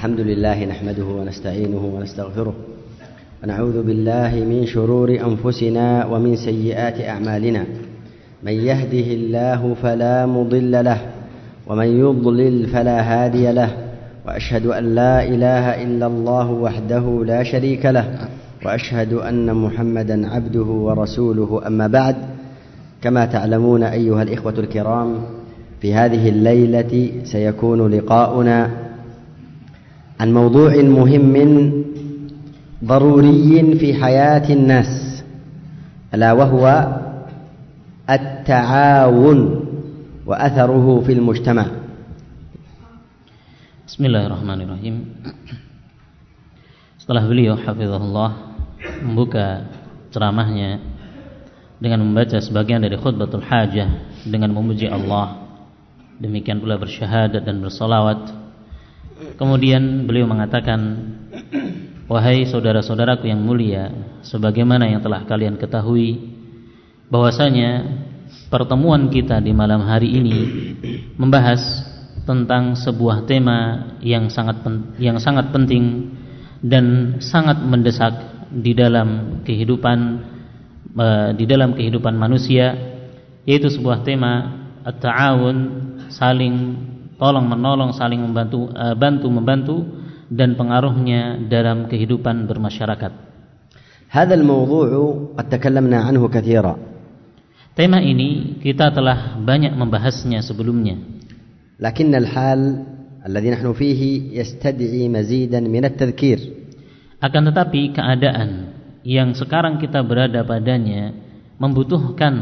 الحمد لله نحمده ونستعينه ونستغفره ونعوذ بالله من شرور أنفسنا ومن سيئات أعمالنا. من يهده الله فلا مضل له ومن يضلل فلا هادي له وأشهد أن لا إله إلا الله وحده لا شريك له وأشهد أن محمدا عبده ورسوله. أما بعد كما تعلمون أيها الإخوة الكرام في هذه الليلة سيكون لقاؤنا عن موضوع مهم ضروري في حياة الناس ألا وهو التعاون وأثره في المجتمع بسم الله الرحمن الرحيم Setelah beliau hafizahullah membuka ceramahnya dengan membaca sebagian dari khutbatul hajah dengan memuji Allah demikian pula bersyahadat dan bersolawat kemudian beliau mengatakan wahai saudara-saudaraku yang mulia sebagaimana yang telah kalian ketahui bahwasanya pertemuan kita di malam hari ini membahas tentang sebuah tema yang sangat yang sangat penting dan sangat mendesak di dalam kehidupan uh, di dalam kehidupan manusia yaitu sebuah tema at-ta'awun saling tolong menolong saling membantu uh, bantu membantu dan pengaruhnya dalam kehidupan bermasyarakat. هذا الموضوع قد تكلمنا عنه كثيرا. Tema ini kita telah banyak membahasnya sebelumnya. لكن الحال الذي نحن فيه يستدعي مزيدا من التذكير. Akan tetapi keadaan yang sekarang kita berada padanya membutuhkan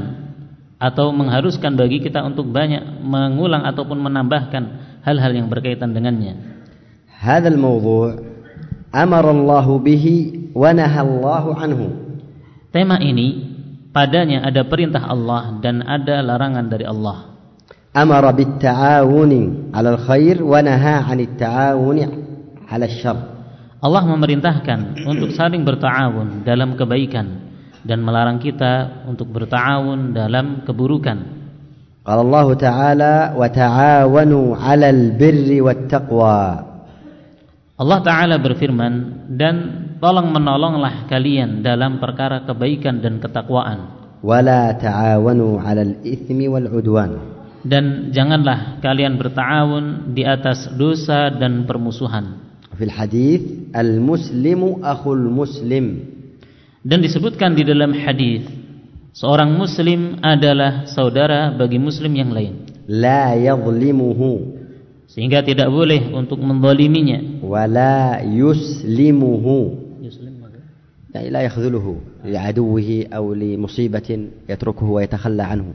atau mengharuskan bagi kita untuk banyak mengulang ataupun menambahkan hal-hal yang berkaitan dengannya. Hadzal mawdhu' amara Allah bihi wa nahaa Allah anhu. Tema ini padanya ada perintah Allah dan ada larangan dari Allah. Amara bit ta'awun 'ala al-khair wa nahaa anit at-ta'awun 'ala syarr. Allah memerintahkan untuk saling berta'awun dalam kebaikan dan melarang kita untuk bertawun dalam keburukan. Qala Allah Ta'ala wa ta'awanu 'alal birri wattaqwa. Allah Ta'ala berfirman dan tolong menolonglah kalian dalam perkara kebaikan dan ketakwaan. Wa la ta'awanu 'alal itsmi wal 'udwan. Dan janganlah kalian bertawun di atas dosa dan permusuhan. Fil hadis al-muslimu. Akhul muslim. dan disebutkan di dalam hadis seorang muslim adalah saudara bagi muslim yang lain لا يظلمه sehingga tidak boleh untuk menzaliminya ولا يسلمه يعني لا يخذله لعدوه أو لمصيبة يتركه ويتخلى عنه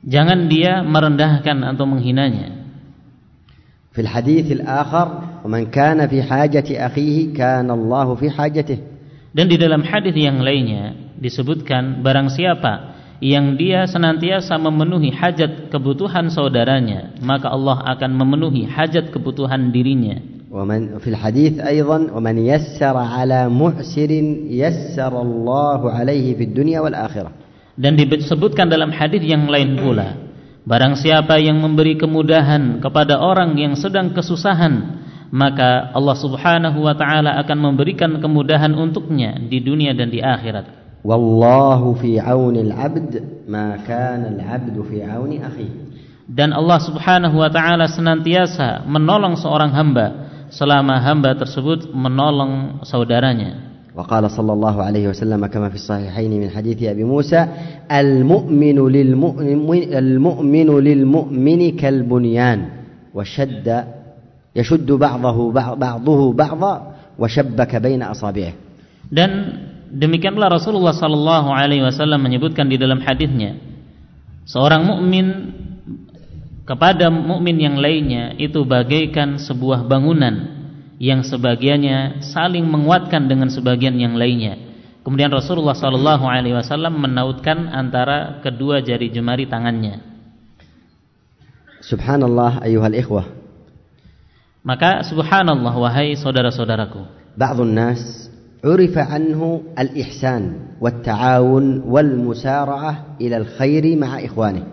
jangan dia merendahkan atau menghinanya في الحديث الآخر ومن كان في حاجة أخيه كان الله في حاجته dan di dalam hadis yang lainnya disebutkan barang siapa yang dia senantiasa memenuhi hajat kebutuhan saudaranya maka Allah akan memenuhi hajat kebutuhan dirinya ومن في الحديث أيضا ومن يسر على معسر يسر الله عليه في الدنيا والآخرة dan disebutkan dalam hadis yang lain pula barang siapa yang memberi kemudahan kepada orang yang sedang kesusahan maka Allah Subhanahu wa taala akan memberikan kemudahan untuknya di dunia dan di akhirat والله في عون العبد ما كان العبد في عون أخيه dan Allah Subhanahu wa taala senantiasa menolong seorang hamba selama hamba tersebut menolong saudaranya وقال صلى الله عليه وسلم كما في الصحيحين من حديث أبي موسى المؤمن للمؤمن المؤمن للمؤمن كالبنيان وشد يشد بعضه بعضه بعضا وشبك بين أصابعه dan demikianlah Rasulullah sallallahu alaihi wasallam menyebutkan di dalam hadisnya seorang mukmin kepada mukmin yang lainnya itu bagaikan sebuah bangunan yang sebagiannya saling menguatkan dengan sebagian yang lainnya. Kemudian Rasulullah sallallahu alaihi wasallam menautkan antara kedua jari jemari tangannya. Subhanallah ayuhal ikhwah. Maka subhanallah wahai saudara-saudaraku. بعض الناس عرف عنه الإحسان والتعاون والمسارعة إلى الخير مع إخوانه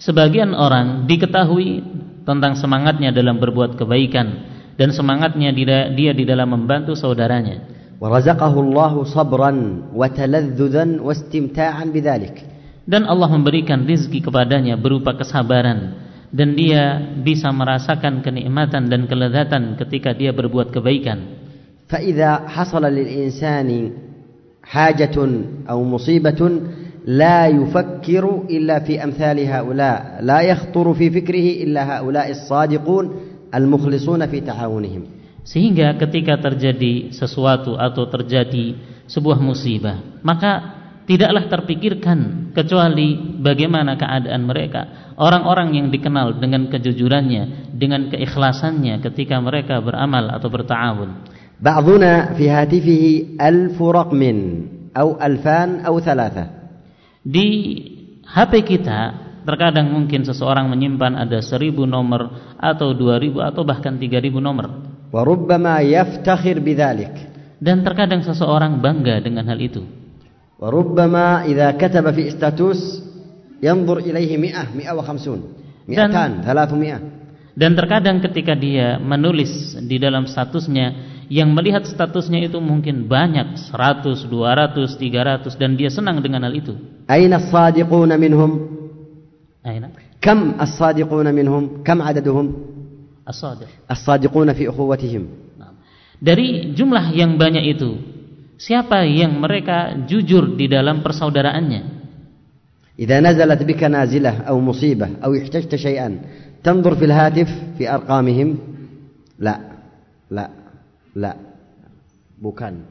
Sebagian orang diketahui tentang semangatnya dalam berbuat kebaikan dan semangatnya dia, dia di dalam membantu saudaranya. ورزقه الله صبرا وتلذذا واستمتاعا بذلك dan Allah memberikan rizki kepadanya berupa kesabaran dan dia bisa merasakan kenikmatan dan kelezatan ketika dia berbuat kebaikan. فإذا حصل للإنسان حاجة أو مصيبة لا يفكر إلا في أمثال هؤلاء لا يخطر في فكره إلا هؤلاء الصادقون المخلصون في تعاونهم sehingga ketika terjadi sesuatu atau terjadi sebuah musibah maka tidaklah terpikirkan kecuali bagaimana keadaan mereka orang-orang yang dikenal dengan kejujurannya dengan keikhlasannya ketika mereka beramal atau bertawun بعضنا في هاتفه ألف رقم أو ألفان أو ثلاثة di HP kita terkadang mungkin seseorang menyimpan ada seribu nomor atau dua ribu atau bahkan tiga ribu nomor وربما يفتخر بذلك dan terkadang seseorang bangga dengan hal itu وربما إذا كتب في استاتوس ينظر إليه مئة مئة وخمسون مئتان ثلاثمائة dan terkadang ketika dia menulis di dalam statusnya yang melihat statusnya itu mungkin banyak 100, 200, 300 dan dia senang dengan hal itu. أين الصادقون منهم؟ أين؟ كم الصادقون منهم؟ كم عددهم؟ As-sadiq. As-sadiquna fi ukhuwatihim. Dari jumlah yang banyak itu, siapa yang mereka jujur di dalam persaudaraannya? إذا نزلت بك نازلة أو مصيبة أو احتجت شيئا تنظر في الهاتف في أرقامهم لا لا لا bukan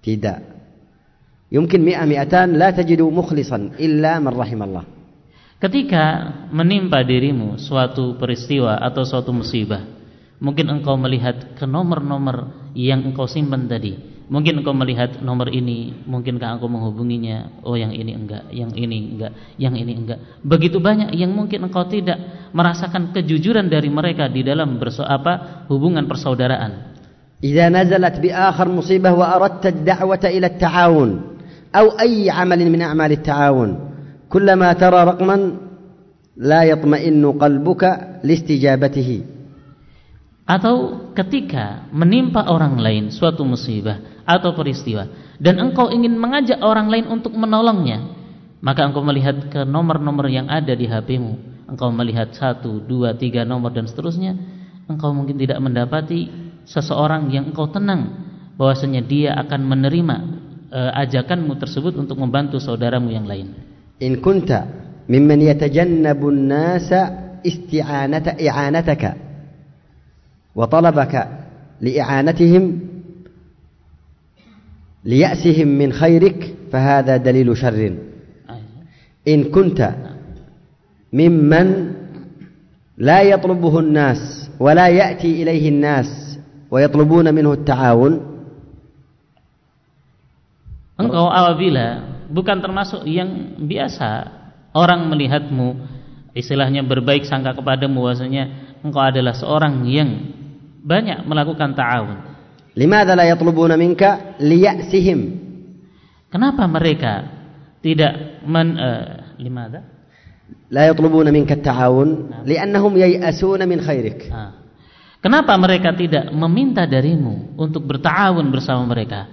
tidak يمكن مئة مئتان لا تجد مخلصا إلا من رحم الله Ketika menimpa dirimu suatu peristiwa atau suatu musibah, mungkin engkau melihat ke nomor-nomor yang engkau simpan tadi. Mungkin engkau melihat nomor ini, mungkinkah engkau menghubunginya? Oh, yang ini enggak, yang ini enggak, yang ini enggak. Begitu banyak yang mungkin engkau tidak merasakan kejujuran dari mereka di dalam berso apa hubungan persaudaraan. Jika nazalat bi akhir musibah wa aradta ad-da'wata ila at-ta'awun aw ay 'amalin min a'mal at-ta'awun kullama tara raqman la yatma'innu qalbuka listijabatihi. atau ketika menimpa orang lain suatu musibah atau peristiwa. Dan engkau ingin mengajak orang lain untuk menolongnya maka engkau melihat ke nomor-nomor yang ada di HP-mu engkau melihat satu, dua, tiga nomor dan seterusnya engkau mungkin tidak mendapati seseorang yang engkau tenang bahwasanya dia akan menerima e, ajakanmu tersebut untuk membantu saudaramu yang lain. In kunta mimman yatajannabu nasa isti'anata i'anataka wa talabaka li'i'anatihim ليأسهم من خيرك فهذا دليل شر إن كنت ممن لا يطلبه الناس ولا يأتي إليه الناس ويطلبون منه التعاون Engkau apabila bukan termasuk yang biasa orang melihatmu istilahnya berbaik sangka kepadamu bahwasanya engkau adalah seorang yang banyak melakukan ta'awun. Limadha la yatlubuna minka liya'sihim? Kenapa mereka tidak men uh, limadha? La yatlubuna minka ta'awun li'annahum yay'asuna min khairik. Kenapa mereka tidak meminta darimu untuk bertawun bersama mereka?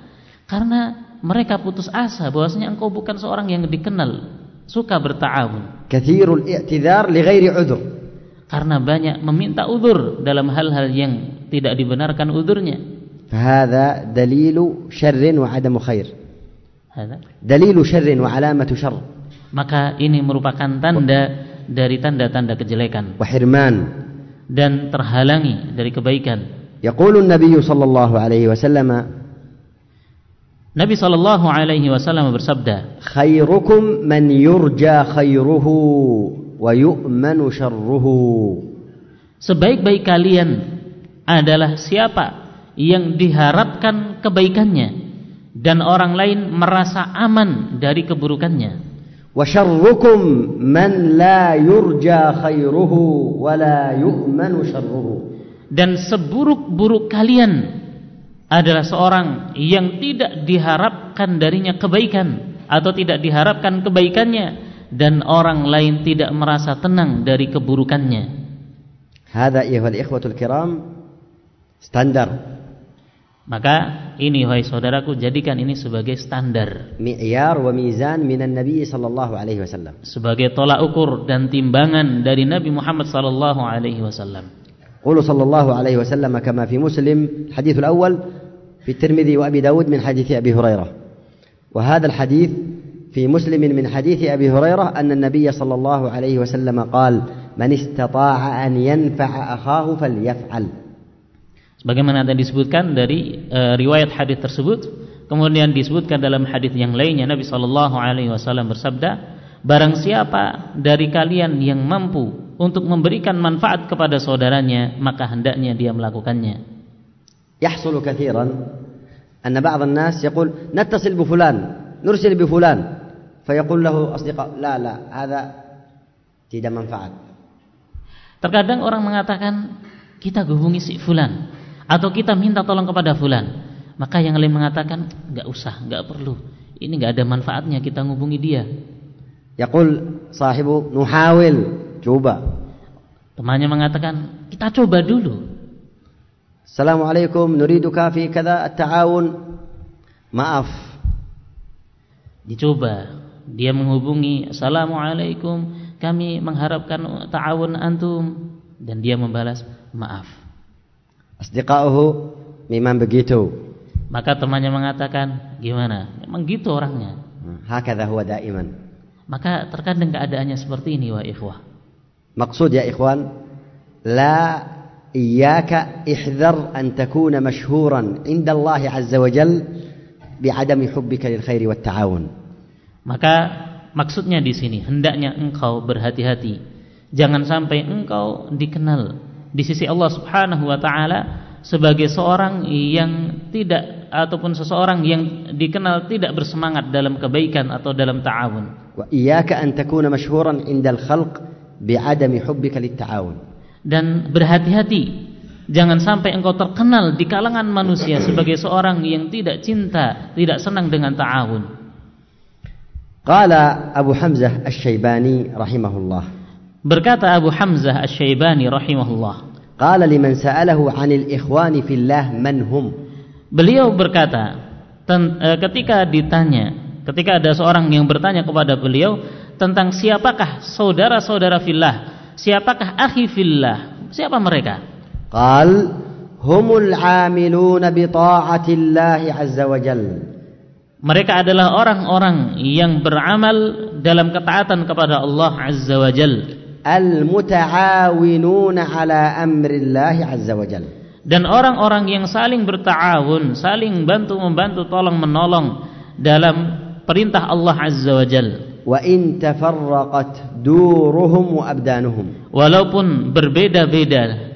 Karena mereka putus asa bahwasanya engkau bukan seorang yang dikenal suka bertawun. Kathirul i'tidhar li ghairi udhr. Karena banyak meminta udur dalam hal-hal yang tidak dibenarkan udurnya. Fahadha dalilu syarrin wa adamu khair. Hada? Dalilu syarrin wa alamatu syarr. Maka ini merupakan tanda dari tanda-tanda kejelekan. Wa hirman. Dan terhalangi dari kebaikan. Yaqulu Nabi sallallahu alaihi wasallam Nabi Shallallahu Alaihi Wasallam bersabda, "Khairukum man yurja khairuhu wa yu'manu syarruhu." Sebaik-baik kalian adalah siapa yang diharapkan kebaikannya dan orang lain merasa aman dari keburukannya. Wa syarrukum man la yurja khairuhu wa la yu'manu syarruhu. Dan seburuk-buruk kalian adalah seorang yang tidak diharapkan darinya kebaikan atau tidak diharapkan kebaikannya dan orang lain tidak merasa tenang dari keburukannya. هذا أيها الإخوة الكرام standar Maka ini wahai saudaraku jadikan ini sebagai standar. Mi'yar wa mizan minan Nabi sallallahu alaihi wasallam. Sebagai tolak ukur dan timbangan dari Nabi Muhammad sallallahu alaihi wasallam. Qulu sallallahu alaihi wasallam kama fi Muslim hadis awal fi Tirmidzi wa Abi daud min hadis Abi Hurairah. Wa hadha al-hadis fi muslim min حديث abi hurairah anna an nabiy sallallahu alaihi wasallam qala man istata'a an yanfa'a akhahu falyaf'al sebagaimana tadi disebutkan dari e, riwayat hadis tersebut kemudian disebutkan dalam hadis yang lainnya Nabi sallallahu alaihi wasallam bersabda barang siapa dari kalian yang mampu untuk memberikan manfaat kepada saudaranya maka hendaknya dia melakukannya يحصل كثيرا أن بعض الناس يقول نتصل بفلان نرسل بفلان فيقول له أصدقاء لا لا هذا tidak manfaat terkadang orang mengatakan kita hubungi si fulan atau kita minta tolong kepada fulan. Maka yang lain mengatakan nggak usah nggak perlu. Ini nggak ada manfaatnya kita ngubungi dia. Yaqul sahibu nuhawil coba. Temannya mengatakan kita coba dulu. Assalamualaikum nuriduka fi kada at-ta'awun. Maaf. Dicoba. Dia menghubungi Assalamualaikum kami mengharapkan ta'awun antum. Dan dia membalas maaf. Asdiqauhu memang begitu. Maka temannya mengatakan, gimana? Memang gitu orangnya. Hmm, hakadha huwa daiman. Maka terkadang keadaannya seperti ini wa ikhwah. Maksud ya ikhwan, la iyyaka ihdhar an takuna mashhuran 'inda Allah 'azza wa jal bi'adami hubbika lil khairi wat ta'awun. Maka maksudnya di sini hendaknya engkau berhati-hati. Jangan sampai engkau dikenal di sisi Allah Subhanahu wa taala sebagai seorang yang tidak ataupun seseorang yang dikenal tidak bersemangat dalam kebaikan atau dalam ta'awun. Wa iyyaka an takuna mashhuran 'inda al-khalq bi'adami hubbika lit-ta'awun. Dan berhati-hati jangan sampai engkau terkenal di kalangan manusia sebagai seorang yang tidak cinta, tidak senang dengan ta'awun. Qala Abu Hamzah Asy-Syaibani rahimahullah Berkata Abu Hamzah Asy-Syaibani rahimahullah. Qala liman sa'alahu 'anil ikhwani fillah man hum. Beliau berkata, ten, e, ketika ditanya, ketika ada seorang yang bertanya kepada beliau tentang siapakah saudara-saudara fillah, siapakah akhi fillah, siapa mereka? Qal humul 'amiluna bi ta'atillah 'azza wa jalla. Mereka adalah orang-orang yang beramal dalam ketaatan kepada Allah Azza wa Jalla. المتعاونون على أمر الله عز وجل dan orang-orang yang saling bertawun, saling bantu membantu, tolong menolong dalam perintah Allah Azza wa Jal. وإن تفرقت دورهم وأبدانهم Walaupun berbeda-beda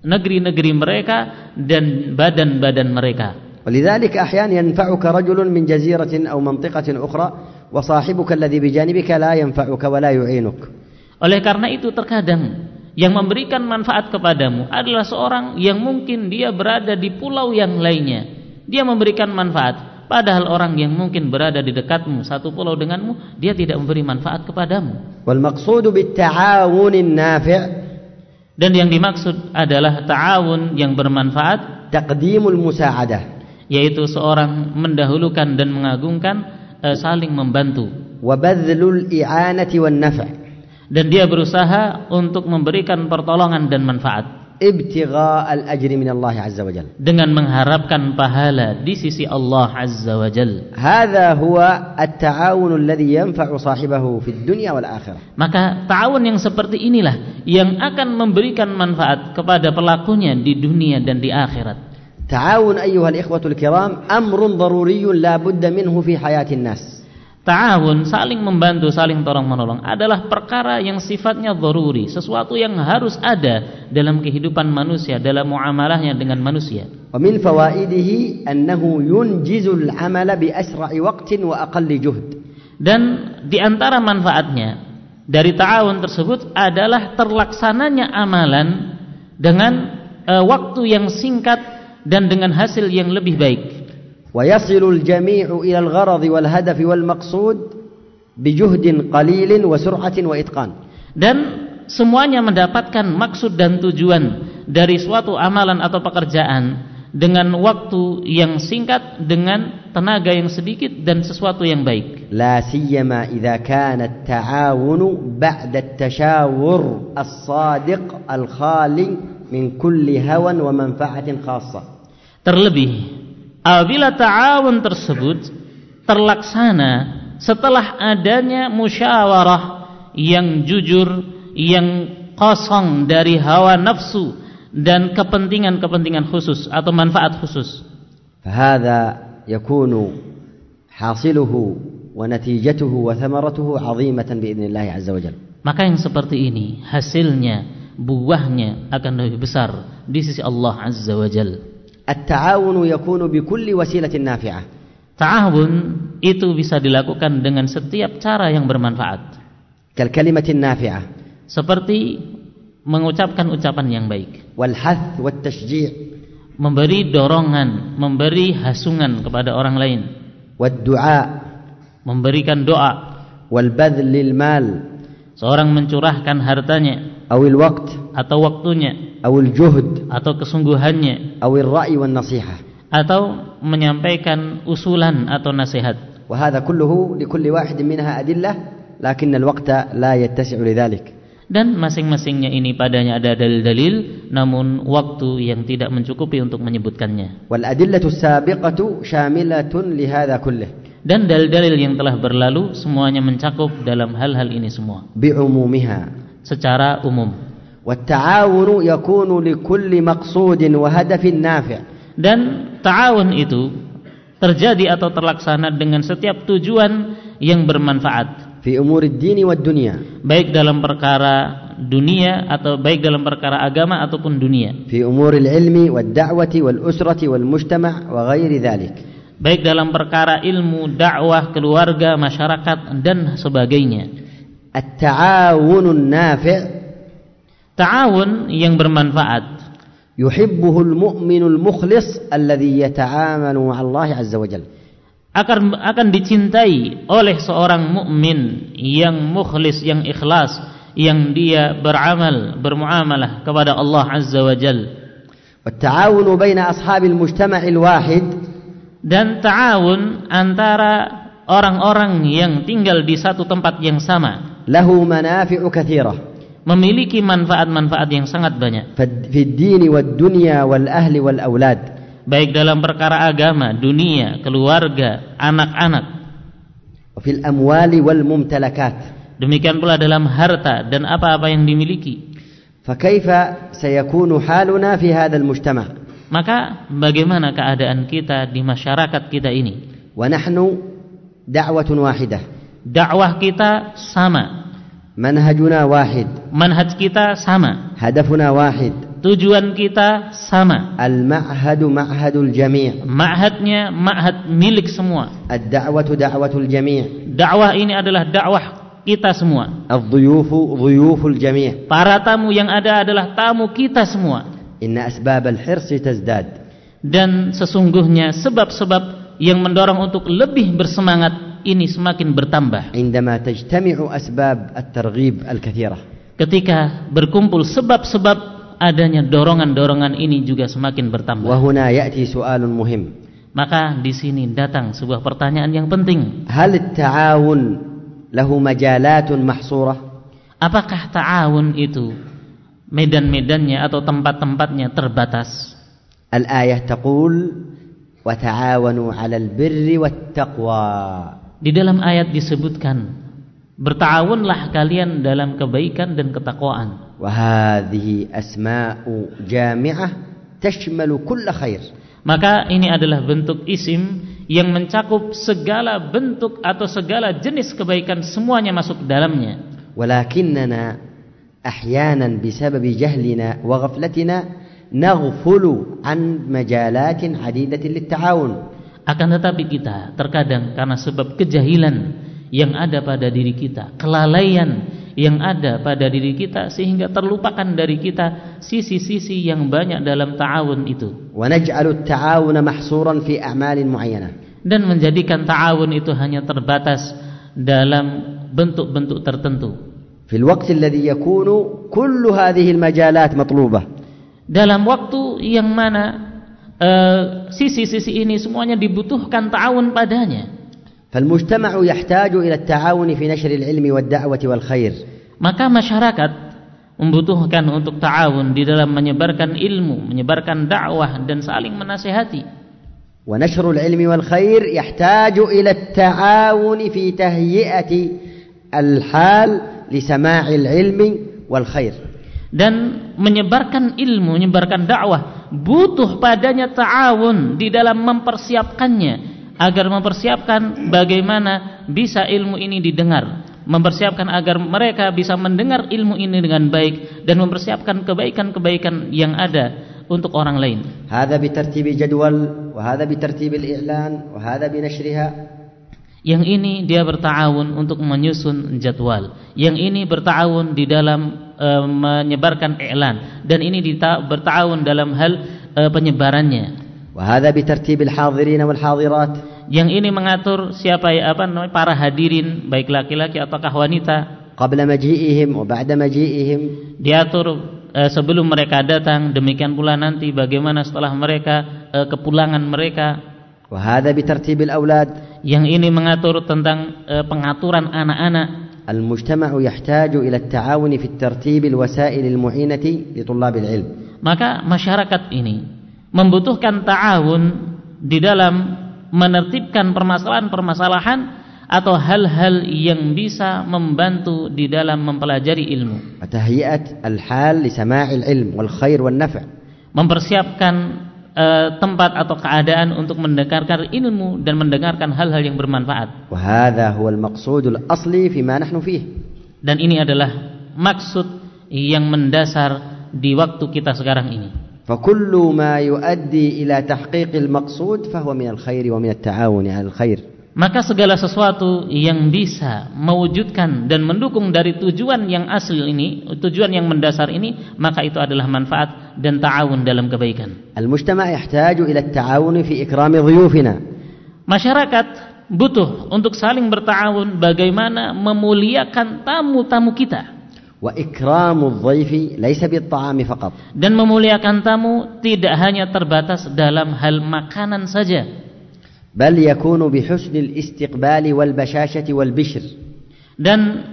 negeri-negeri mereka dan badan-badan mereka. ولذلك أحيانا ينفعك رجل من جزيرة أو منطقة أخرى وصاحبك الذي بجانبك لا ينفعك ولا يعينك Oleh karena itu terkadang yang memberikan manfaat kepadamu adalah seorang yang mungkin dia berada di pulau yang lainnya. Dia memberikan manfaat, padahal orang yang mungkin berada di dekatmu satu pulau denganmu, dia tidak memberi manfaat kepadamu. Wal maqsudu bitta'awunin nafi' dan yang dimaksud adalah ta'awun yang bermanfaat, taqdimul musa'adah, yaitu seorang mendahulukan dan mengagungkan eh, saling membantu. Wa badzlul i'anati wan naf' dan dia berusaha untuk memberikan pertolongan dan manfaat. Ibtigha al-ajri min Allah azza wa jalla dengan mengharapkan pahala di sisi Allah azza wa jalla hadha huwa at-ta'awun alladhi yanfa'u sahibahu fid dunya wal akhirah. Maka ta'awun yang seperti inilah yang akan memberikan manfaat kepada pelakunya di dunia dan di akhirat. Ta'awun ayyuhal ikhwatul kiram amrun daruriyyun la budda minhu fi hayatin nas ta'awun, saling membantu, saling tolong-menolong adalah perkara yang sifatnya dharuri, sesuatu yang harus ada dalam kehidupan manusia, dalam muamalahnya dengan manusia. Wa min fawaidihi yunjizul amala bi asra'i waqtin wa aqalli juhd. Dan di antara manfaatnya dari ta'awun tersebut adalah terlaksananya amalan dengan uh, waktu yang singkat dan dengan hasil yang lebih baik. ويصل الجميع إلى الغرض والهدف والمقصود بجهد قليل وسرعة وإتقان Dan semuanya mendapatkan maksud dan tujuan dari suatu amalan atau pekerjaan dengan waktu yang singkat dengan tenaga yang sedikit dan sesuatu yang baik. لا سيما إذا كان التعاون بعد التشاور الصادق الخالي من كل هوى ومنفعة خاصة. Terlebih apabila ta'awun tersebut terlaksana setelah adanya musyawarah yang jujur, yang kosong dari hawa nafsu dan kepentingan-kepentingan khusus atau manfaat khusus. فهذا يكون حاصله ونتيجته وثمرته عظيمة بإذن الله عز وجل. Maka yang seperti ini hasilnya, buahnya akan lebih besar di sisi Allah Azza wa Jal. التعاون يكون بكل وسيلة نافعة. Ta'awun itu bisa dilakukan dengan setiap cara yang bermanfaat. كالكلمة النافعة Seperti mengucapkan ucapan yang baik, والحث والتشجيع memberi dorongan, memberi hasungan kepada orang lain, والدعاء memberikan doa, والبذل للمال seorang mencurahkan hartanya أو الوقت atau waktunya أو الجهد atau kesungguhannya أو الرأي والنصيحة atau menyampaikan usulan atau nasihat. وهذا كله لكل واحد منها أدلة لكن الوقت لا يتسع لذلك Dan masing-masingnya ini padanya ada dalil-dalil namun waktu yang tidak mencukupi untuk menyebutkannya. والأدلة السابقة شاملة لهذا كله Dan dalil-dalil yang telah berlalu semuanya mencakup dalam hal-hal ini semua بعمومها secara umum. والتعاون يكون لكل مقصود وهدف نافع Dan ta'awun itu terjadi atau terlaksana dengan setiap tujuan yang bermanfaat, في أمور الدين والدنيا baik dalam perkara dunia atau baik dalam perkara agama ataupun dunia, في أمور العلم والدعوة والأسرة والمجتمع وغير ذلك baik dalam perkara ilmu, dakwah, keluarga, masyarakat dan sebagainya. التعاون النافع Ta'awun yang bermanfaat. Yuhibbuhul mu'minul mukhlis alladhi yata'amanu ma'allahi azza wa jalla akan akan dicintai oleh seorang mukmin yang mukhlis yang ikhlas yang dia beramal bermuamalah kepada Allah Azza wa Jal. Ta'awun baina ashabil mujtama'il wahid dan ta'awun antara orang-orang yang tinggal di satu tempat yang sama. Lahu manafi'u katsirah memiliki manfaat-manfaat yang sangat banyak. Dunya wal ahli wal. Baik dalam perkara agama, dunia, keluarga, anak-anak. Wal. Demikian pula dalam harta dan apa-apa yang dimiliki. Haluna fi? Maka bagaimana keadaan kita di masyarakat kita ini? Wa nahnu da'watun wahidah. Dakwah kita sama. Manhajuna wahid. Manhaj kita sama. Hadafuna wahid. Tujuan kita sama. Al-ma'hadu ma'hadul jami'. Ma'hadnya ma'had milik semua. Ad-da'watu da'watul jami'. Dakwah ini adalah dakwah kita semua. Al dhuyufu dhuyuful jami'. Para tamu yang ada adalah tamu kita semua. Inna asbab al-hirsi tazdad. Dan sesungguhnya sebab-sebab yang mendorong untuk lebih bersemangat ini semakin bertambah. عندما تجتمع أسباب الترغيب الكثيرة Ketika berkumpul sebab-sebab adanya dorongan-dorongan ini juga semakin bertambah. وهنا يأتي سؤال مهم Maka di sini datang sebuah pertanyaan yang penting. هل التعاون له مجالات محصورة Apakah ta'awun itu medan-medannya atau tempat-tempatnya terbatas? الآية تقول وتعاونوا على البر والتقوى Di dalam ayat disebutkan bertawunlah kalian dalam kebaikan dan ketakwaan. Wahadhi asma'u jami'ah tashmalu kulla khair. Maka ini adalah bentuk isim yang mencakup segala bentuk atau segala jenis kebaikan semuanya masuk dalamnya. Walakinna, ahyanan bisababi jahlina wa ghaflatina naghfulu an majalatin adidatin litta'awun. Akan tetapi kita terkadang karena sebab kejahilan yang ada pada diri kita, kelalaian yang ada pada diri kita sehingga terlupakan dari kita sisi-sisi yang banyak dalam ta'awun itu ونجعل التعاون محصورا في أعمال معينة dan menjadikan ta'awun itu hanya terbatas dalam bentuk-bentuk tertentu في الوقت الذي يكون كل هذه المجالات مطلوبة dalam waktu yang mana eh, sisi-sisi uh, ini semuanya dibutuhkan ta'awun padanya. فالمجتمع يحتاج إلى التعاون في نشر العلم والدعوة والخير. Maka masyarakat membutuhkan untuk ta'awun di dalam menyebarkan ilmu, menyebarkan dakwah dan saling menasihati. ونشر العلم والخير يحتاج إلى التعاون في تهيئة الحال لسماع العلم والخير dan menyebarkan ilmu, menyebarkan dakwah butuh padanya ta'awun di dalam mempersiapkannya. Agar mempersiapkan bagaimana bisa ilmu ini didengar. Mempersiapkan agar mereka bisa mendengar ilmu ini dengan baik dan mempersiapkan kebaikan-kebaikan yang ada untuk orang lain. Hada bi jadwal wa hada bi i'lan wa hada bi yang ini dia bertawun untuk menyusun jadwal. Yang ini bertawun di dalam e, menyebarkan iklan dan ini bertawun dalam hal e, penyebarannya. Wahada bertertib al-hadirin wal-hadirat. Yang ini mengatur siapa ya apa namanya para hadirin baik laki-laki ataukah wanita. Qabla majiihim wa ba'da majiihim. Diatur e, sebelum mereka datang demikian pula nanti bagaimana setelah mereka e, kepulangan mereka. وهذا بترتيب الأولاد yang ini mengatur tentang e, pengaturan anak-anak المجتمع يحتاج إلى التعاون في الترتيب الوسائل المعينة لطلاب العلم maka masyarakat ini membutuhkan ta'awun di dalam menertibkan permasalahan-permasalahan atau hal-hal yang bisa membantu di dalam mempelajari ilmu. Tahiyat al-hal li sama'il ilm wal khair wal naf'. Mempersiapkan uh, tempat atau keadaan untuk mendengarkan ilmu dan mendengarkan hal-hal yang bermanfaat. Wa hadha huwa al-maqsud al-asli fi ma nahnu fih. Dan ini adalah maksud yang mendasar di waktu kita sekarang ini. فكل ما يؤدي إلى تحقيق المقصود فهو من الخير ومن التعاون على الخير maka segala sesuatu yang bisa mewujudkan dan mendukung dari tujuan yang asli ini, tujuan yang mendasar ini, maka itu adalah manfaat dan ta'awun dalam kebaikan. Al-mujtama' yahtaju ila at-ta'awun fi ikrami dhuyufina. Masyarakat butuh untuk saling berta'awun bagaimana memuliakan tamu-tamu kita. Wa ikramu dhayfi laysa bit-ta'ami faqat. Dan memuliakan tamu tidak hanya terbatas dalam hal makanan saja bal yakunu bihusnil istiqbali wal bashashati wal bishr dan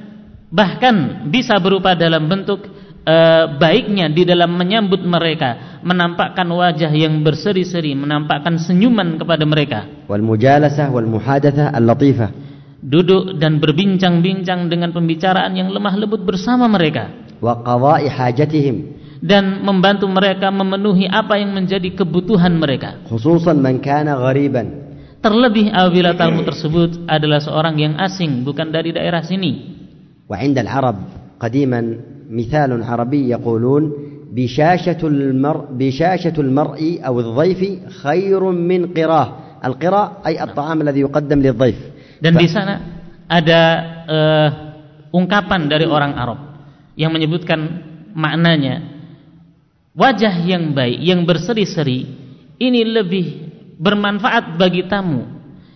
bahkan bisa berupa dalam bentuk e, baiknya di dalam menyambut mereka menampakkan wajah yang berseri-seri menampakkan senyuman kepada mereka. Wal mujalasah wal muhadatsah al latifah. Duduk dan berbincang-bincang dengan pembicaraan yang lemah lembut bersama mereka. Wa qawai hajatihim. Dan membantu mereka memenuhi apa yang menjadi kebutuhan mereka. Khususan man kana ghariban. Terlebih apabila tamu tersebut adalah seorang yang asing, bukan dari daerah sini. وعند العرب قديما مثال عربي يقولون بشاشة المرء بشاشة المرء أو الضيف خير من قراه القراء أي الطعام الذي يقدم للضيف dan di sana ada uh, ungkapan dari orang Arab yang menyebutkan maknanya wajah yang baik yang berseri-seri ini lebih bermanfaat bagi tamu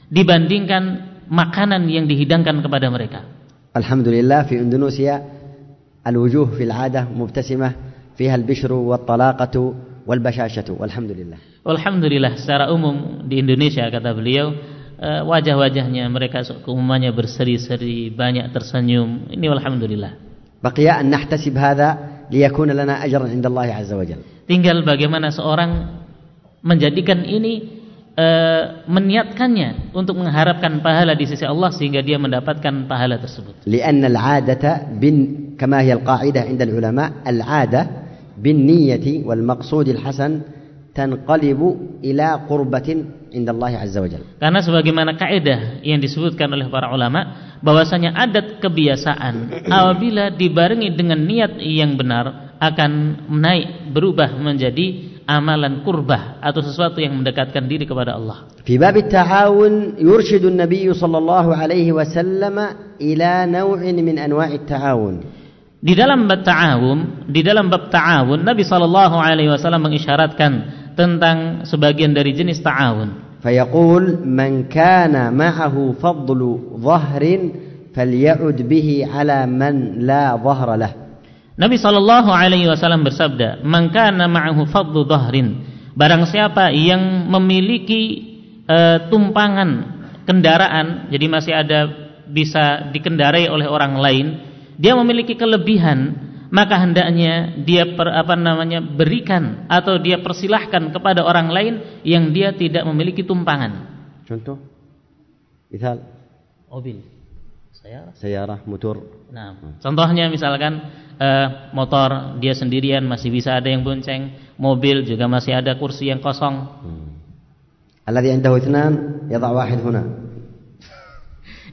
dibandingkan makanan yang dihidangkan kepada mereka. Alhamdulillah fi Indonesia al-wujuh fil 'adah mubtasimah fiha al-bishru wat-talaqatu wal-bashashatu walhamdulillah. Alhamdulillah secara umum di Indonesia kata beliau eh, wajah-wajahnya mereka keumumannya berseri-seri, banyak tersenyum. Ini alhamdulillah. Baqiya an nahtasib hadha liyakuna lana ajran 'inda Allah 'azza wa jalla. Tinggal bagaimana seorang menjadikan ini e, meniatkannya untuk mengharapkan pahala di sisi Allah sehingga dia mendapatkan pahala tersebut. Karena al-'adata bin kama hiya al-qa'idah 'inda al-ulama, al-'ada bin niyyati wal maqsud al-hasan tanqalibu ila. Karena sebagaimana kaidah yang disebutkan oleh para ulama bahwasanya adat kebiasaan apabila dibarengi dengan niat yang benar akan naik berubah menjadi amalan kurbah atau sesuatu yang mendekatkan diri kepada Allah. Di bab at-tahawun Nabi sallallahu alaihi wasallam ila naw'in min. Di dalam bab ta'awun, di dalam bab ta'awun Nabi sallallahu alaihi wasallam mengisyaratkan tentang sebagian dari jenis ta'awun. Fayaqul man kana ma'ahu fadlu dhahrin faly'ud bihi ala man la dhahra lahu. Nabi Shallallahu Alaihi Wasallam bersabda, "Mangkana ma'ahu fadlu dhahrin." Barang siapa yang memiliki uh, tumpangan kendaraan, jadi masih ada bisa dikendarai oleh orang lain, dia memiliki kelebihan, maka hendaknya dia per, apa namanya berikan atau dia persilahkan kepada orang lain yang dia tidak memiliki tumpangan. Contoh, misal, mobil. Sayarah sayarah motor nah contohnya misalkan uh, motor dia sendirian masih bisa ada yang bonceng mobil juga masih ada kursi yang kosong. Hmm. alladhi indahu ithnan yadha wahid huna.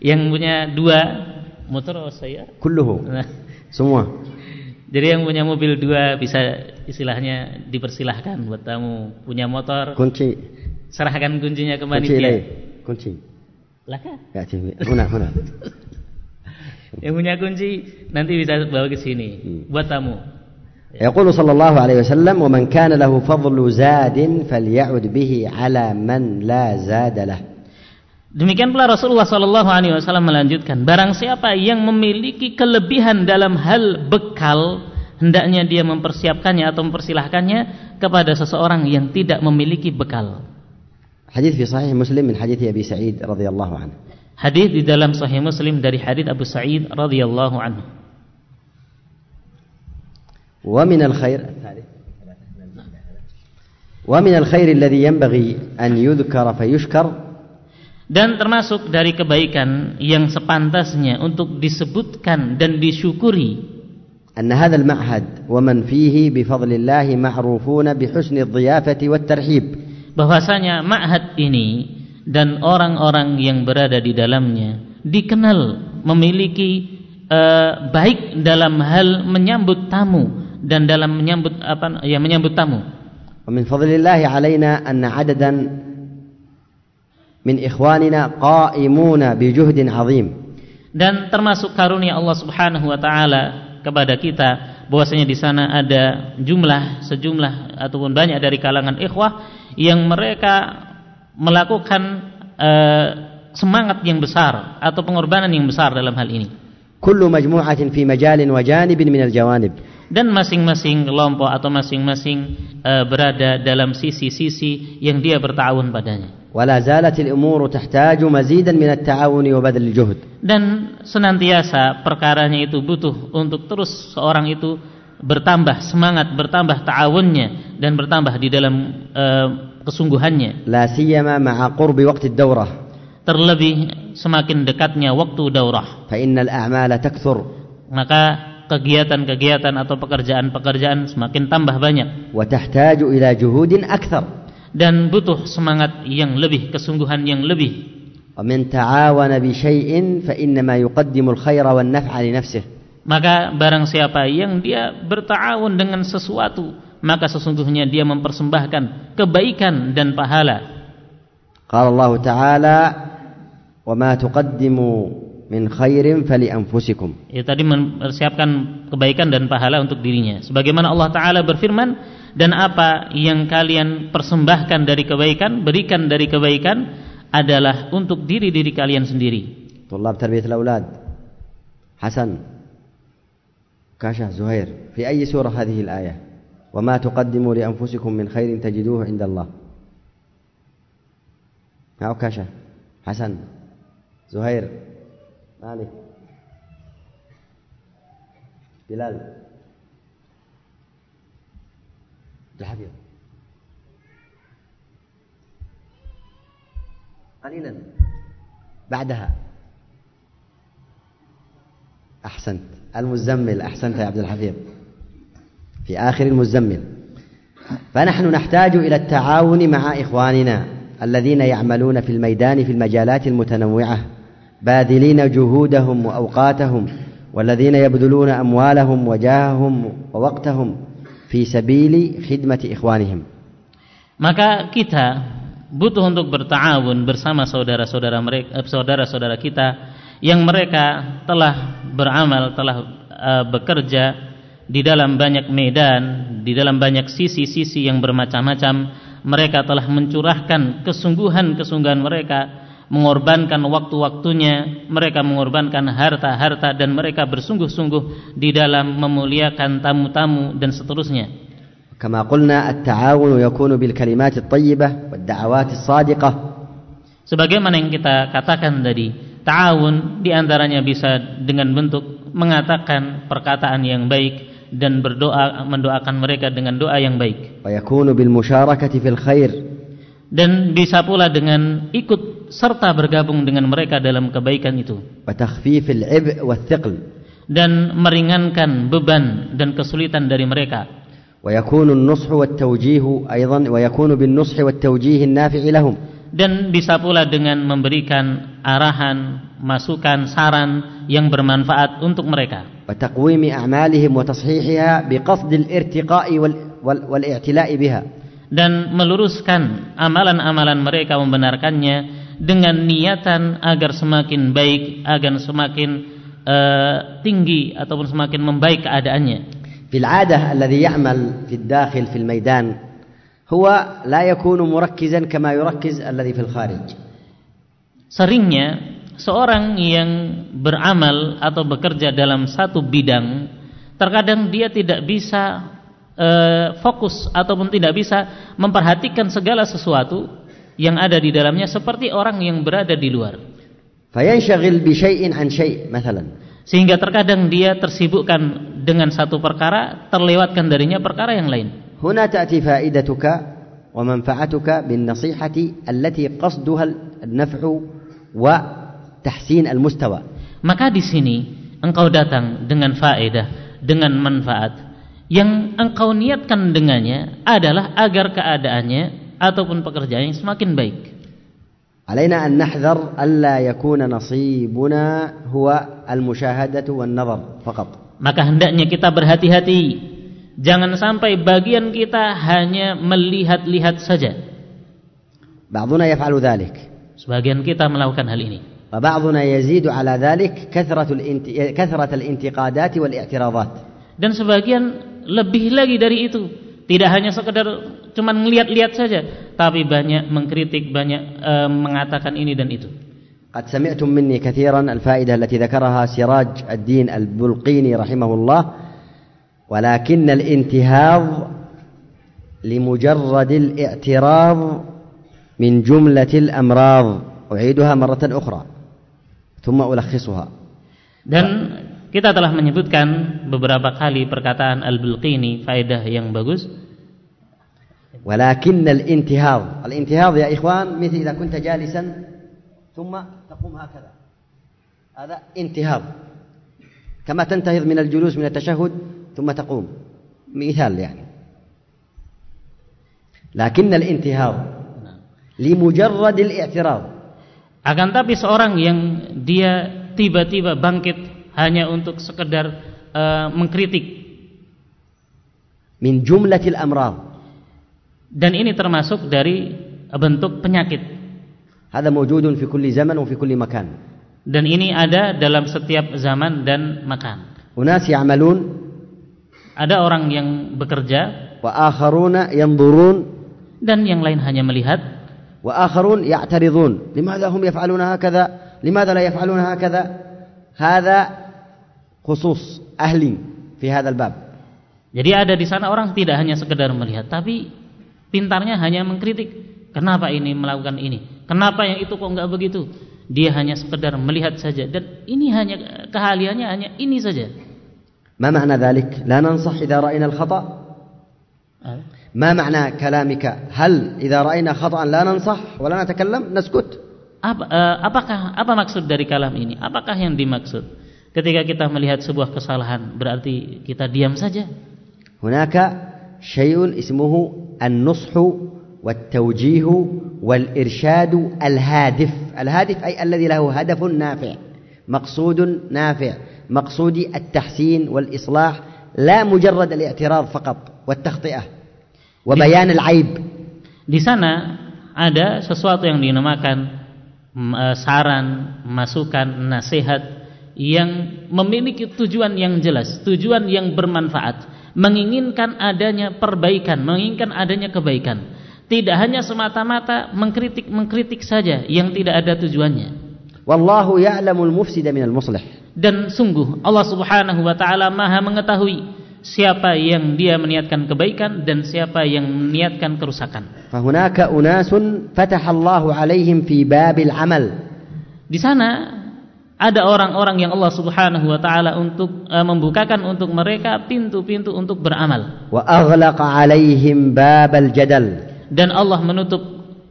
Yang punya dua motor saya? Kulluhu. Nah. semua. Jadi yang punya mobil dua bisa istilahnya dipersilahkan buat kamu. Punya motor kunci. serahkan kuncinya ke panitia. kunci. Kunci laka ya huna huna Yang punya kunci nanti bisa bawa ke sini hmm. buat tamu. يقول صلى الله عليه وسلم ومن كان له فضل زاد فليعد به على من لا زاد له Demikian pula Rasulullah Shallallahu Alaihi Wasallam melanjutkan, barang siapa yang memiliki kelebihan dalam hal bekal, hendaknya dia mempersiapkannya atau mempersilahkannya kepada seseorang yang tidak memiliki bekal. Hadis fi Sahih Muslim min hadis Abi Sa'id radhiyallahu anhu. Hadis di dalam Sahih Muslim dari hadis Abu Sa'id radhiyallahu anhu. Wa min al-khair Wa min al-khair alladhi yanbaghi an yudhkara fayushkar dan termasuk dari kebaikan yang sepantasnya untuk disebutkan dan disyukuri أن هذا المعهد ومن فيه بفضل الله معروفون بحسن الضيافة والترحيب bahwasanya ma'had ini dan orang-orang yang berada di dalamnya dikenal memiliki uh, baik dalam hal menyambut tamu dan dalam menyambut apa ya menyambut tamu. ومن فضل الله علينا أن عددا من إخواننا قائمون بجهد عظيم. Dan termasuk karunia Allah Subhanahu wa taala kepada kita bahwasanya di sana ada jumlah sejumlah ataupun banyak dari kalangan ikhwah yang mereka melakukan uh, semangat yang besar atau pengorbanan yang besar dalam hal ini. Kullu majmu'atin fi majalin wa janibin min al-jawanib. Dan masing-masing kelompok atau masing-masing uh, berada dalam sisi-sisi yang dia bertawun padanya. ولا زالت الأمور تحتاج مزيدا من التعاون وبذل الجهد. Dan senantiasa perkaranya itu butuh untuk terus seorang itu bertambah semangat, bertambah ta'awunnya dan bertambah di dalam uh, kesungguhannya. La siyama ma'a qurbi waqti ad-daurah. Terlebih semakin dekatnya waktu daurah. Fa innal a'mala takthur. Maka kegiatan-kegiatan atau pekerjaan-pekerjaan semakin tambah banyak. Wa tahtaju ila juhudin akthar. Dan butuh semangat yang lebih, kesungguhan yang lebih. ومن تعاون بشيء فإنما يقدم الخير والنفع لنفسه maka barang siapa yang dia bertawun dengan sesuatu maka sesungguhnya dia mempersembahkan kebaikan dan pahala. Qala Allah Ta'ala wa ma tuqaddimu min khairin fali anfusikum. Ya tadi mempersiapkan kebaikan dan pahala untuk dirinya. Sebagaimana Allah Taala berfirman, dan apa yang kalian persembahkan dari kebaikan, berikan dari kebaikan adalah untuk diri-diri kalian sendiri. طلاب تربية الأولاد حسن كاشا زهير في أي سورة هذه الآية وما تقدموا لأنفسكم من خير تجدوه عند الله. عكاشة حسن زهير مالك بلال الحبيب قليلا. بعدها. أحسنت. المزمل. أحسنت يا عبد الحفيظ. في آخر المزمل. فنحن نحتاج إلى التعاون مع إخواننا الذين يعملون في الميدان في المجالات المتنوعة باذلين جهودهم وأوقاتهم والذين يبذلون أموالهم وجاههم ووقتهم في سبيل خدمة إخوانهم. Maka kita butuh untuk bertawun bersama saudara-saudara mereka saudara-saudara kita yang mereka telah beramal telah uh, bekerja di dalam banyak medan, di dalam banyak sisi-sisi yang bermacam-macam, mereka telah mencurahkan kesungguhan-kesungguhan mereka mengorbankan waktu-waktunya, mereka mengorbankan harta-harta dan mereka bersungguh-sungguh di dalam memuliakan tamu-tamu dan seterusnya. كما قلنا التعاون يكون بالكلمات الطيبة والدعوات الصادقة Sebagaimana yang kita katakan tadi, ta'awun diantaranya bisa dengan bentuk mengatakan perkataan yang baik dan berdoa mendoakan mereka dengan doa yang baik. Dan bisa pula dengan ikut serta bergabung dengan mereka dalam kebaikan itu. Dan meringankan beban dan kesulitan dari mereka. Dan bisa pula dengan memberikan arahan, masukan, saran yang bermanfaat untuk mereka. وتقويم أعمالهم وتصحيحها بقصد الارتقاء وال وال والاعتلاء بها dan meluruskan amalan-amalan mereka membenarkannya dengan niatan agar semakin baik, agar semakin eh, tinggi ataupun semakin membaik keadaannya. في العادة الذي يعمل في الداخل في الميدان هو لا يكون مركزا كما يركز الذي في الخارج Seringnya seorang yang beramal atau bekerja dalam satu bidang terkadang dia tidak bisa e, fokus ataupun tidak bisa memperhatikan segala sesuatu yang ada di dalamnya seperti orang yang berada di luar. Sehingga terkadang dia tersibukkan dengan satu perkara, terlewatkan darinya perkara yang lain. Huna fa'idatuka wa manfa'atuka bin nasihati allati وتحسين المستوى Maka di sini engkau datang dengan faedah, dengan manfaat yang engkau niatkan dengannya adalah agar keadaannya ataupun pekerjaannya semakin baik. علينا أن نحذر ألا يكون نصيبنا هو المشاهدة والنظر فقط Maka hendaknya kita berhati-hati. Jangan sampai bagian kita hanya melihat-lihat saja. بعضنا يفعل ذلك Sebagian kita melakukan hal ini. وبعضنا يزيد على ذلك كثرة. كثرة الانتقادات والاعتراضات Dan sebagian lebih lagi dari itu. Tidak hanya sekedar cuman melihat-lihat saja, tapi banyak mengkritik, banyak eh, mengatakan ini dan itu. قد سمعتم مني كثيرا الفائدة التي ذكرها سراج الدين البلقيني رحمه الله ولكن الانتهاض لمجرد الاعتراض من جملة الأمراض أعيدها مرة أخرى ثم ألخصها. Dan kita telah menyebutkan beberapa kali perkataan Al-Bulqini faedah yang bagus. ولكن الانتهاض. الانتهاض يا إخوان مثل إذا كنت جالسا ثم تقوم هكذا. هذا انتهاض. كما تنتهض من الجلوس من التشهد ثم تقوم. مثال يعني. لكن الانتهاض لمجرد الاعتراض. Akan tapi seorang yang dia tiba-tiba bangkit hanya untuk sekedar uh, mengkritik. Min jumlatil amrah. Dan ini termasuk dari bentuk penyakit. Hada mawjudun fi kulli zaman wa fi kulli makan. Dan ini ada dalam setiap zaman dan makan. Unas yamalun Ada orang yang bekerja. Wa akharuna yandurun. Dan yang lain hanya melihat. وآخرون يعترضون لماذا هم يفعلون هكذا لماذا لا يفعلون هكذا هذا خصوص أهلي في هذا الباب Jadi ada di sana orang tidak hanya sekedar melihat, tapi pintarnya hanya mengkritik. Kenapa ini melakukan ini? Kenapa yang itu kok enggak begitu? Dia hanya sekedar melihat saja dan ini hanya keahliannya hanya ini saja. ما معنى ذلك لا ننصح إذا رأينا الخطأ ما معنى كلامك هل إذا رأينا خطأ لا ننصح ولا نتكلم نسكت Apa, apakah apa maksud dari kalam ini? Apakah yang dimaksud? Ketika kita melihat sebuah kesalahan, berarti kita diam saja. هناك شيء اسمه النصح والتوجيه والإرشاد الهادف الهادف أي الذي له هدف نافع مقصود نافع مقصود التحسين والإصلاح لا مجرد الاعتراض فقط والتخطئة Wabayan al-aib. Di sana ada sesuatu yang dinamakan mm, eh, saran, masukan, nasihat yang memiliki tujuan yang jelas, tujuan yang bermanfaat, menginginkan adanya perbaikan, menginginkan adanya kebaikan. Tidak hanya semata-mata mengkritik-mengkritik saja yang tidak ada tujuannya. Wallahu ya'lamul mufsida minal muslih. Dan sungguh Allah Subhanahu wa taala Maha mengetahui siapa yang dia meniatkan kebaikan dan siapa yang meniatkan kerusakan. Fahunaka unasun fatahallahu alaihim fi babil amal. Di sana ada orang-orang yang Allah Subhanahu wa taala untuk uh, membukakan untuk mereka pintu-pintu untuk beramal. Wa aghlaqa alaihim babal jadal. Dan Allah menutup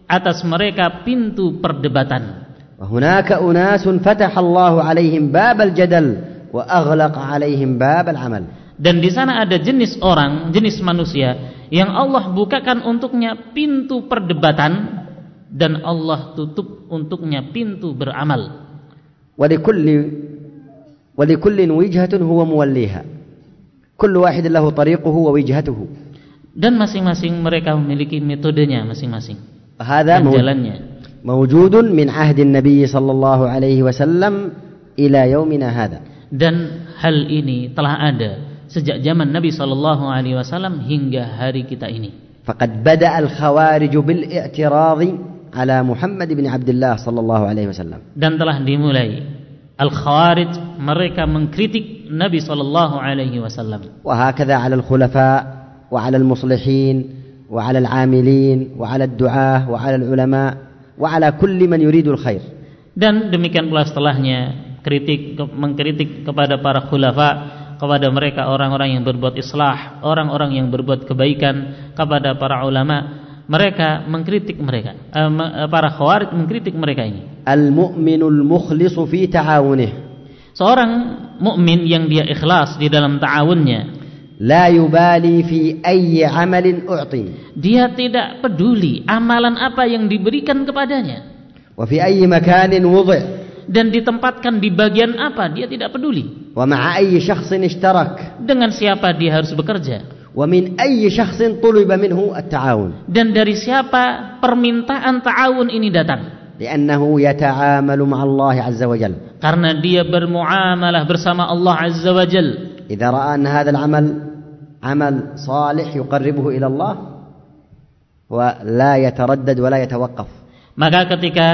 atas mereka pintu perdebatan. Fahunaka unasun fatahallahu alaihim babal jadal wa aghlaqa alaihim babal amal dan di sana ada jenis orang, jenis manusia yang Allah bukakan untuknya pintu perdebatan dan Allah tutup untuknya pintu beramal. ولكل ولكل وجهة هو موليها. كل واحد له طريقه ووجهته. Dan masing-masing mereka memiliki metodenya masing-masing. هذا jalannya. موجود من عهد النبي صلى الله عليه وسلم إلى يومنا هذا dan hal ini telah ada sejak zaman Nabi sallallahu alaihi wasallam hingga hari kita ini. Faqad bada al-khawarij bil i'tirad ala Muhammad bin Abdullah sallallahu alaihi wasallam. Dan telah dimulai al-khawarij mereka mengkritik Nabi sallallahu alaihi wasallam. Wa hakadha ala al-khulafa wa ala al-muslihin wa ala al-amilin wa ala ad-du'ah wa ala al-ulama wa ala kulli man yuridul khair. Dan demikian pula setelahnya kritik mengkritik kepada para khulafa, kepada mereka orang-orang yang berbuat islah, orang-orang yang berbuat kebaikan, kepada para ulama, mereka mengkritik mereka. Eh, eh, para khawarij mengkritik mereka ini. Al-mu'minul mukhlisu fi ta'awunih. Seorang mukmin yang dia ikhlas di dalam ta'awunnya, La yubali fi ayyi amalin u'ti. Dia tidak peduli amalan apa yang diberikan kepadanya. Wa fi ayyi makanin wudhi Dan ditempatkan di bagian apa dia tidak peduli. Wa ma'a ayyi syakhsin ishtarak. Dengan siapa dia harus bekerja. Wa min ayyi syakhsin tuliba minhu at-ta'awun. Dan dari siapa permintaan ta'awun ini datang. لأنه يتعامل مع الله عز وجل. Karena dia bermuamalah bersama Allah Azza wa Jalla. إذا رأى أن هذا العمل عمل صالح يقربه إلى الله ولا يتردد ولا يتوقف maka ketika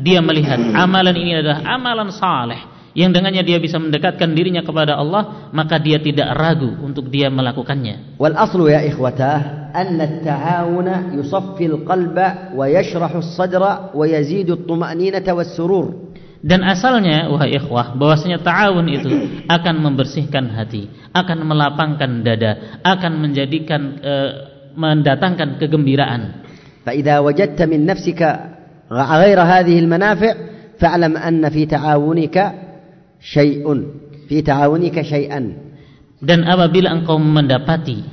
dia melihat hmm. amalan ini adalah amalan saleh yang dengannya dia bisa mendekatkan dirinya kepada Allah maka dia tidak ragu untuk dia melakukannya. Wal aslu ya ikhwatah anna at-ta'awuna yusaffi al-qalba wa yashrahu as-sadra wa yazidu at-tuma'ninata was-surur dan asalnya wahai ikhwah bahwasanya ta'awun itu akan membersihkan hati akan melapangkan dada akan menjadikan uh, mendatangkan kegembiraan. Fa idza wajadta min nafsika غير هذه المنافع فاعلم أن في تعاونك شيء في تعاونك شيئا dan apabila engkau mendapati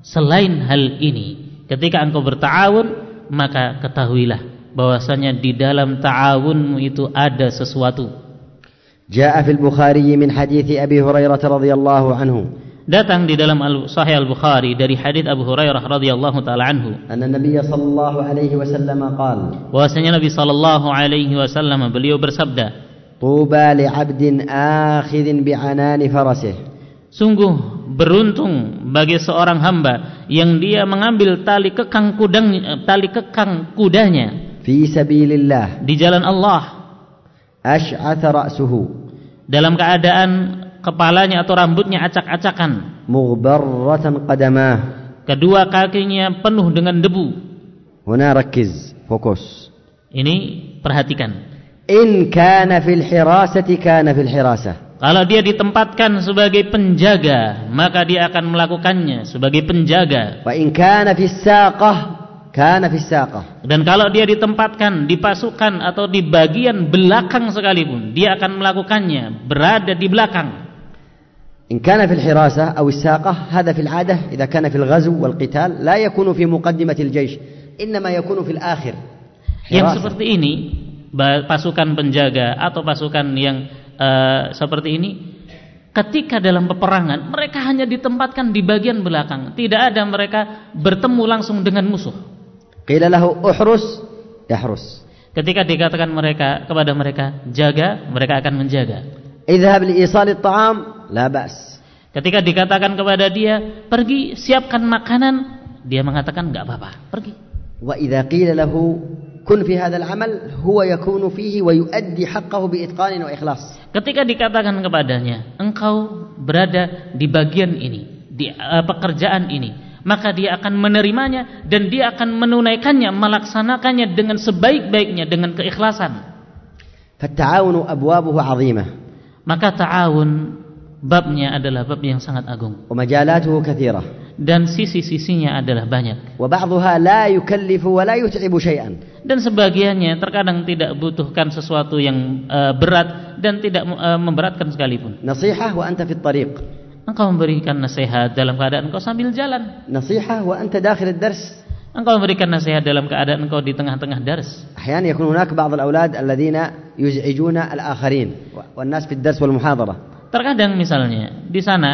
selain hal ini ketika engkau bertawun maka ketahuilah bahwasanya di dalam ta'awunmu itu ada sesuatu. Jaa fil Bukhari min hadits Abi Hurairah radhiyallahu anhu. Datang di dalam Sahih Al-Bukhari dari hadis Abu Hurairah radhiyallahu taala anhu. Anna Nabi sallallahu alaihi wasallam qala. Bahwasanya Nabi sallallahu alaihi wasallam beliau bersabda, "Tuba li 'abdin akhidhin bi'anani farasih." Sungguh beruntung bagi seorang hamba yang dia mengambil tali kekang kudang tali kekang kudanya fi sabilillah di jalan Allah ash'atha ra'suhu dalam keadaan kepalanya atau rambutnya acak-acakan. Mughbarratan qadamah. Kedua kakinya penuh dengan debu. Huna rakiz fokus. Ini perhatikan. In kana fil hirasati kana fil hirasah. Kalau dia ditempatkan sebagai penjaga maka dia akan melakukannya sebagai penjaga. Wa in kana fis saqah kana fisaqah. Dan kalau dia ditempatkan di pasukan atau di bagian belakang sekalipun, dia akan melakukannya berada di belakang. إن كان في الحراسة أو الساقة هذا في العادة إذا كان في الغزو والقتال لا يكون في مقدمة الجيش إنما يكون في الآخر yang seperti ini pasukan penjaga atau pasukan yang uh, seperti ini ketika dalam peperangan mereka hanya ditempatkan di bagian belakang tidak ada mereka bertemu langsung dengan musuh Qila lahu uhrus yahrus. Ketika dikatakan mereka kepada mereka jaga, mereka akan menjaga. idhab li isalit ta'am la ba's. Ketika dikatakan kepada dia, pergi siapkan makanan, dia mengatakan enggak apa-apa, pergi. Wa idza qila lahu kun fi hadzal amal huwa yakunu fihi wa yuaddi haqqahu bi itqanin wa ikhlas. Ketika dikatakan kepadanya, engkau berada di bagian ini, di uh, pekerjaan ini, maka dia akan menerimanya dan dia akan menunaikannya, melaksanakannya dengan sebaik-baiknya dengan keikhlasan. Fatta'awunu abwabuhu 'azimah maka ta'awun babnya adalah bab yang sangat agung. Dan sisi-sisinya adalah banyak. Dan sebagiannya terkadang tidak butuhkan sesuatu yang uh, berat dan tidak uh, memberatkan sekalipun. Nasihah wa anta fit tariq. Engkau memberikan nasihat dalam keadaan engkau sambil jalan. Nasihah wa anta dakhil ad-dars. Engkau memberikan nasihat dalam keadaan engkau di tengah-tengah dars. أحيانا يكون هناك بعض الأولاد الذين يزعجون الآخرين والناس في الدرس والمحاضرة Terkadang misalnya di sana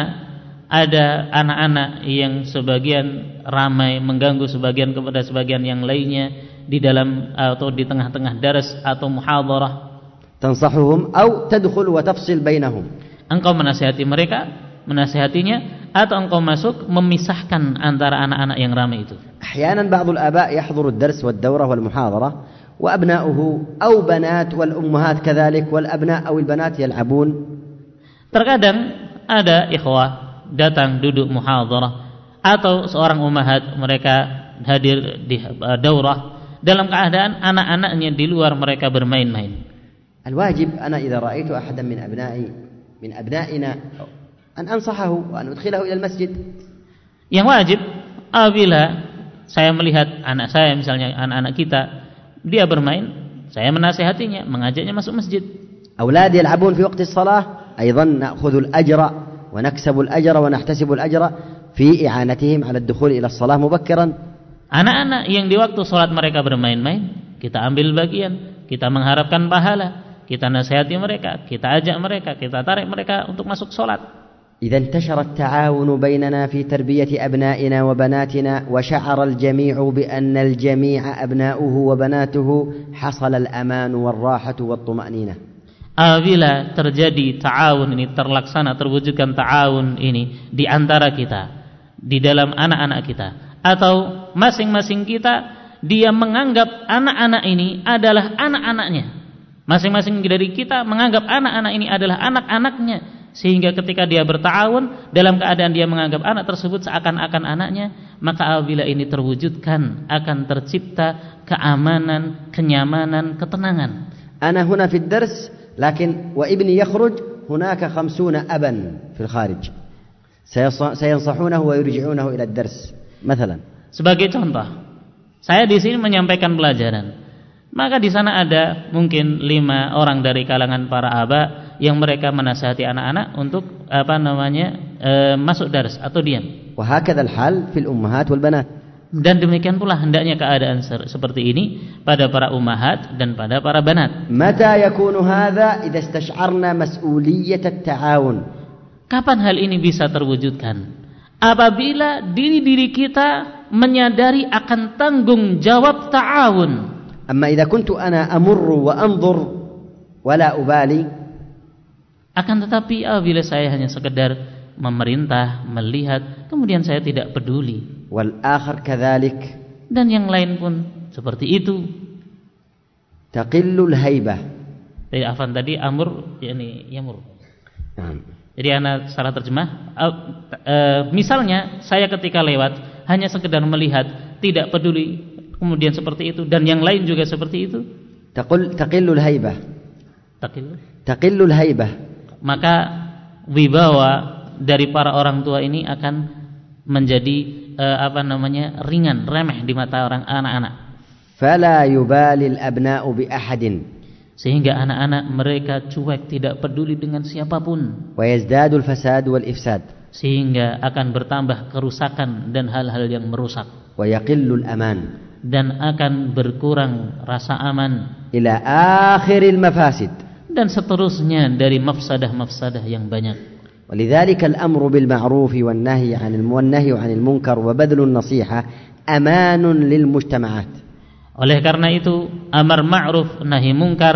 ada anak-anak yang sebagian ramai mengganggu sebagian kepada sebagian yang lainnya di dalam atau di tengah-tengah dars atau muhadarah. تنصحهم أو تدخل وتفصل بينهم Engkau menasihati mereka, menasihatinya atau engkau masuk memisahkan antara anak-anak yang ramai itu. أحيانا بعض الآباء يحضر الدرس والدورة والمحاضرة وأبناؤه أو بنات والأمهات كذلك والأبناء أو البنات يلعبون Terkadang ada ikhwah datang duduk muhadarah atau seorang ummahat mereka hadir di uh, daurah dalam keadaan anak-anaknya di luar mereka bermain-main. الواجب أنا إذا رأيت أحدا من أبنائي من أبنائنا أن أنصحه وأن أدخله إلى المسجد Yang wajib apabila saya melihat anak saya misalnya anak-anak kita dia bermain, saya menasehatinya, mengajaknya masuk masjid. أولاد يلعبون في وقت الصلاة أيضا نأخذ الأجر ونكسب الأجر ونحتسب الأجر في إعانتهم على الدخول إلى الصلاة مبكرا Anak-anak yang di waktu sholat mereka bermain-main, kita ambil bagian, kita mengharapkan pahala, kita nasihati mereka, kita ajak mereka, kita tarik mereka untuk masuk sholat. إذا انتشر التعاون بيننا في تربية أبنائنا وبناتنا وشعر الجميع بأن الجميع أبناؤه وبناته حصل الأمان والراحة والطمأنينة Apabila terjadi ta'awun ini terlaksana terwujudkan ta'awun ini di antara kita di dalam anak-anak kita atau masing-masing kita dia menganggap anak-anak ini adalah anak-anaknya masing-masing dari kita menganggap anak-anak ini adalah anak-anaknya sehingga ketika dia berta'awun dalam keadaan dia menganggap anak tersebut seakan-akan anaknya maka apabila ini terwujudkan akan tercipta keamanan kenyamanan ketenangan أنا هنا في الدرس لكن وابني يخرج هناك خمسون أبا في الخارج سيص- سينصحونه ويرجعونه إلى الدرس مثلا Sebagai contoh, saya di sini menyampaikan pelajaran. Maka di sana ada mungkin lima orang dari kalangan para aba yang mereka menasihati anak-anak untuk apa namanya e, masuk daras atau diam. Wahakadal hal fil ummahat wal banat. Dan demikian pula hendaknya keadaan seperti ini pada para ummahat dan pada para banat. Mata yakunu hadza idza istasy'arna mas'uliyyat at-ta'awun. Kapan hal ini bisa terwujudkan? Apabila diri-diri kita menyadari akan tanggung jawab ta'awun. Amma idza kuntu ana amurru wa anzur wala ubali akan tetapi ah, apabila saya hanya sekedar memerintah, melihat, kemudian saya tidak peduli. Wal akhir kadzalik. Dan yang lain pun seperti itu. Taqillul haibah. Dari afan tadi amur yakni yamur. Naam. Jadi anak salah terjemah. Uh, uh, misalnya saya ketika lewat hanya sekedar melihat, tidak peduli, kemudian seperti itu dan yang lain juga seperti itu. Taqul taqillul haibah. Taqillul. Taqillul haibah maka wibawa dari para orang tua ini akan menjadi uh, apa namanya ringan remeh di mata orang anak-anak. Fala yubalil abna'u bi ahadin. Sehingga anak-anak mereka cuek tidak peduli dengan siapa pun. Wa fasad wal ifsad. Sehingga akan bertambah kerusakan dan hal-hal yang merusak. Wa aman. Dan akan berkurang rasa aman. Ila akhiril mafasid dan seterusnya dari mafsadah-mafsadah yang banyak. ولذلك الأمر بالمعروف والنهي عن الم- والنهي عن المنكر وبذل النصيحة أمان للمجتمعات Oleh karena itu, amar ma'ruf nahi mungkar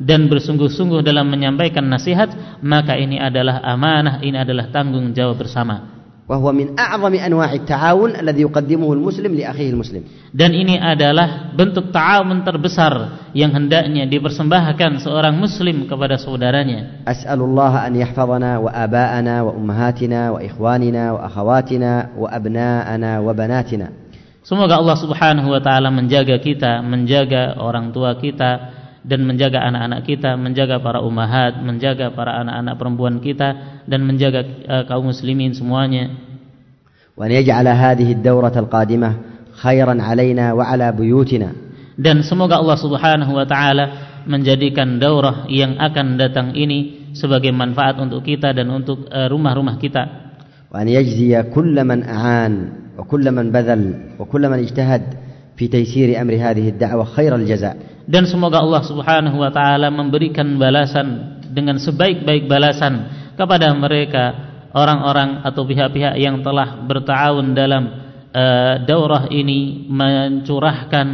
dan bersungguh-sungguh dalam menyampaikan nasihat, maka ini adalah amanah, ini adalah tanggung jawab bersama. وهو من أعظم أنواع التعاون الذي يقدمه المسلم لأخيه المسلم Dan ini adalah bentuk ta'awun terbesar yang hendaknya dipersembahkan seorang muslim kepada saudaranya. أسأل الله أن يحفظنا وآباءنا وأمهاتنا وإخواننا وأخواتنا وأبناءنا وبناتنا Semoga Allah Subhanahu wa taala menjaga kita, menjaga orang tua kita dan menjaga anak-anak kita, menjaga para umahat, menjaga para anak-anak perempuan kita dan menjaga uh, kaum muslimin semuanya. Dan yaj'ala hadhihi ad-dawrah al-qadimah khairan 'alaina wa 'ala buyutina. Dan semoga Allah Subhanahu wa taala menjadikan daurah yang akan datang ini sebagai manfaat untuk kita dan untuk eh, rumah-rumah kita. Wa an yajziya kull man a'an wa kull man badal wa kull man ijtahada في تيسير أمر هذه الدعوة خير الجزاء. Dan semoga Allah Subhanahu wa taala memberikan balasan dengan sebaik-baik balasan kepada mereka orang-orang atau pihak-pihak yang telah bertahun dalam uh, daurah ini mencurahkan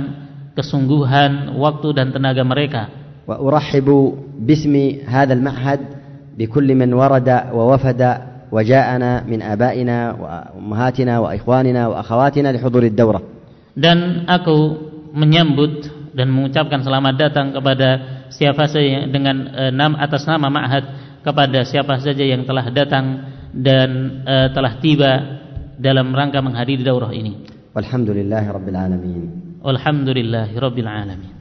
kesungguhan waktu dan tenaga mereka. Wa urahibu bismi hadzal ma'had bikulli man warada wa wafada wa ja'ana min abaina wa ummahatina wa ikhwanina Dan aku menyambut dan mengucapkan selamat datang kepada siapa saja dengan uh, nam atas nama ma'had kepada siapa saja yang telah datang dan uh, telah tiba dalam rangka menghadiri daurah ini. Walhamdulillahirabbil alamin. Walhamdulillahirabbil alamin.